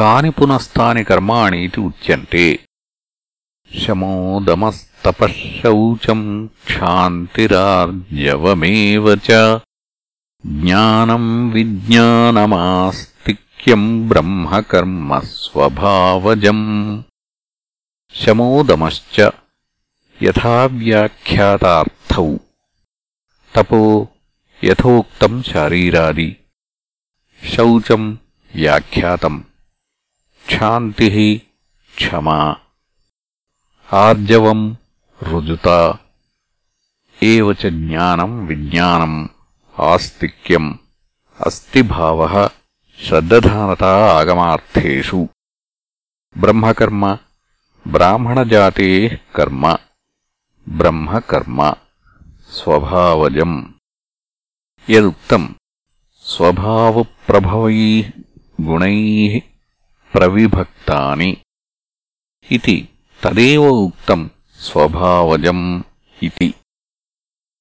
కాని పునస్తాని కర్మాణి ఇది ఉచ్యంటే శమోదమస్తపశౌచం క్షాంతిరార్జవమే జ్ఞానం విజ్ఞానమాస్తిక్యం బ్రహ్మకర్మ స్వభావజం శమోదమశ్చ యథావ్యాఖ్యాతార్థ. తపో యథోక్తం శారీరాది. శౌచం వ్యాఖ్యాతం. क्षाति क्षमा। आर्जव रुजुता। एव विज्ञान ज्ञानम् अस्ति आस्तिक्यम् श्रद्धानता आगमार्थेषु। ब्रह्मकर्म, ब्राह्मणजातेः कर्म, ब्रह्मकर्म स्वभावजम्। यदुक्तम्, स्वभावप्रभवैः गुणैः ప్రవిభక్తాని ఇది తదేవ ఉక్తం స్వభావజం ఇది.